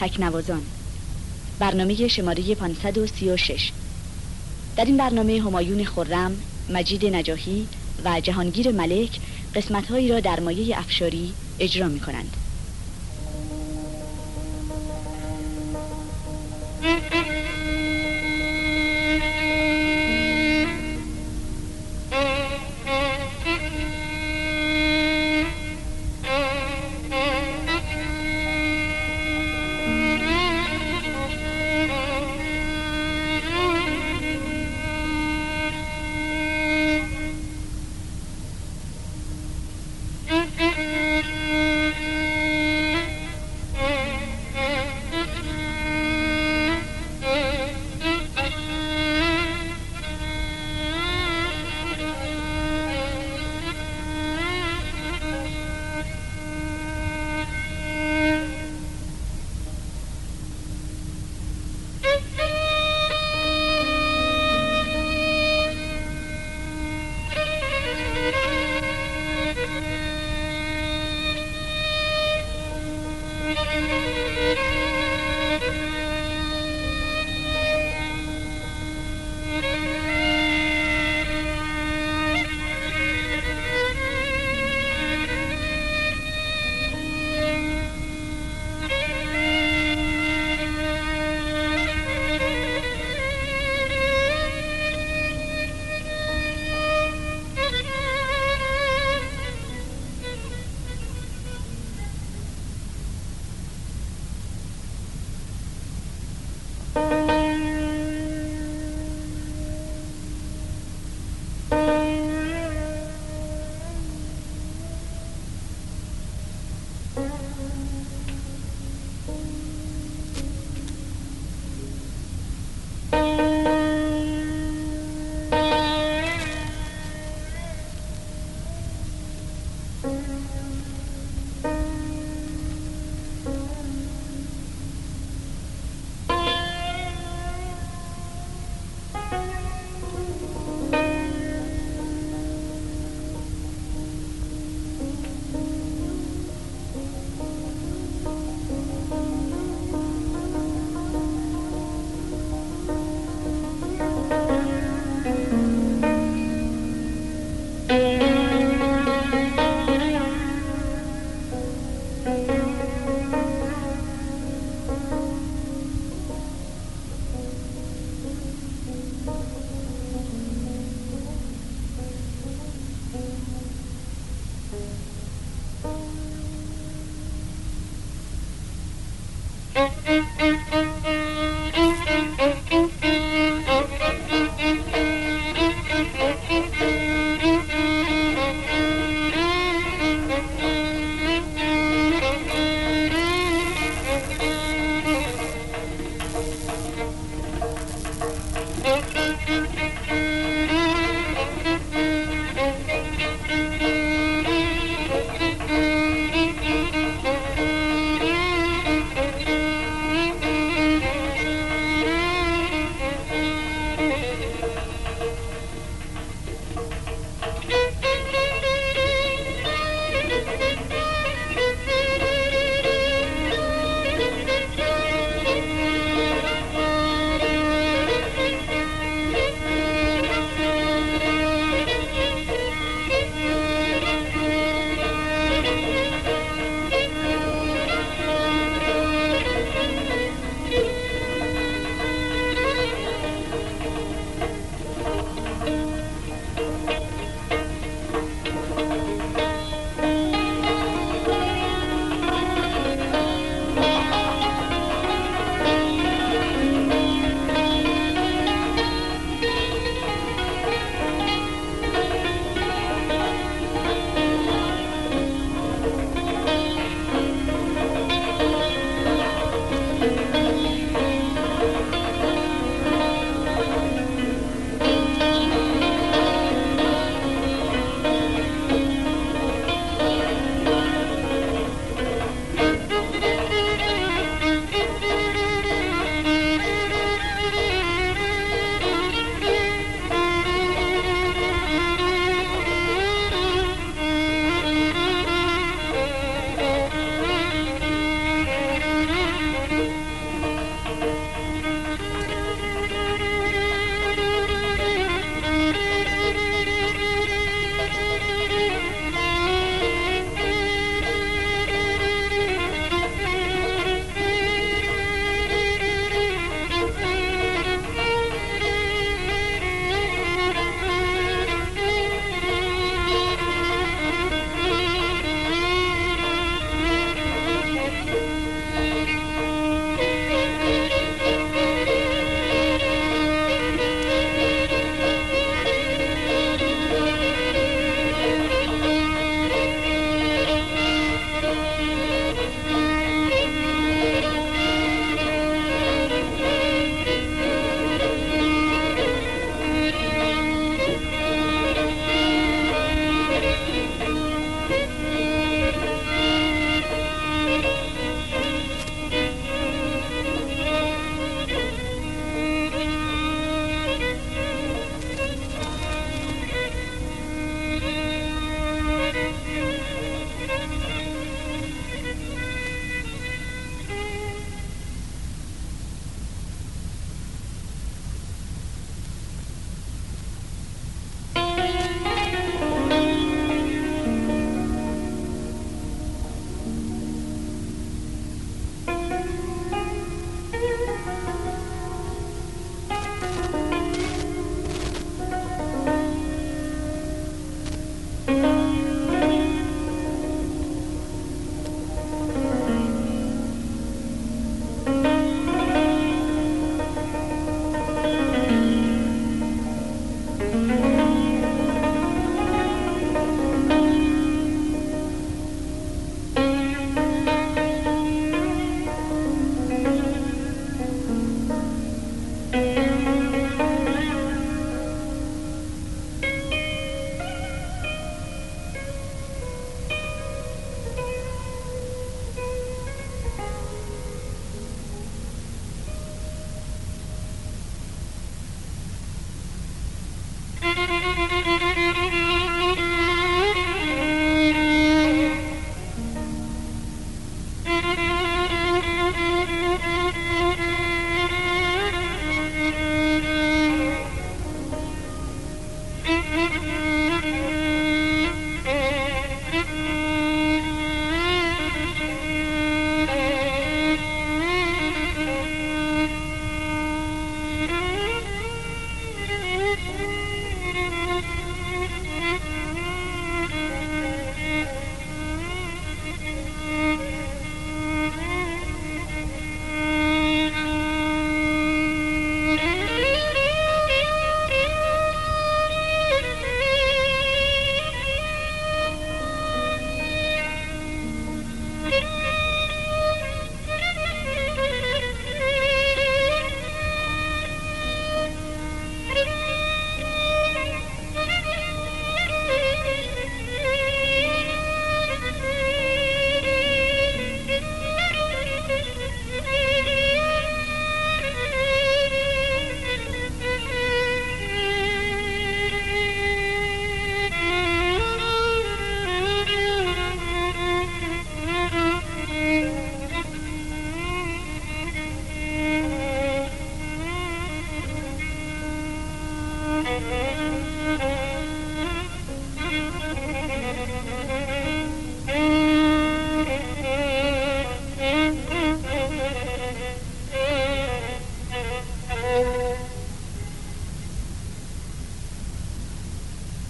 تکنوازان برنامه شماره 536 در این برنامه همایون خرم، مجید نجاهی و جهانگیر ملک قسمتهایی را در مایه افشاری اجرا می کنند.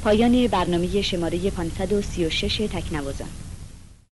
پایان برنامه شماره 536 تکنوازان.